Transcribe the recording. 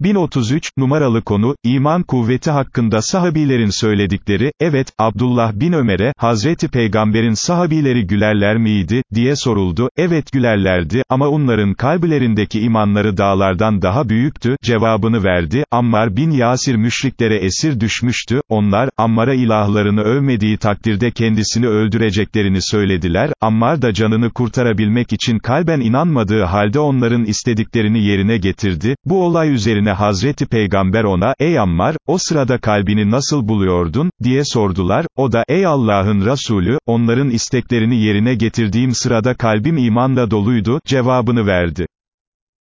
1033, numaralı konu, iman kuvveti hakkında sahabilerin söyledikleri, evet, Abdullah bin Ömer'e, Hazreti Peygamber'in sahabileri gülerler miydi, diye soruldu, evet gülerlerdi, ama onların kalbilerindeki imanları dağlardan daha büyüktü, cevabını verdi, Ammar bin Yasir müşriklere esir düşmüştü, onlar, Ammar'a ilahlarını övmediği takdirde kendisini öldüreceklerini söylediler, Ammar da canını kurtarabilmek için kalben inanmadığı halde onların istediklerini yerine getirdi, bu olay üzerine Hazreti Peygamber ona, ey Ammar, o sırada kalbini nasıl buluyordun, diye sordular, o da, ey Allah'ın Resulü, onların isteklerini yerine getirdiğim sırada kalbim imanla doluydu, cevabını verdi.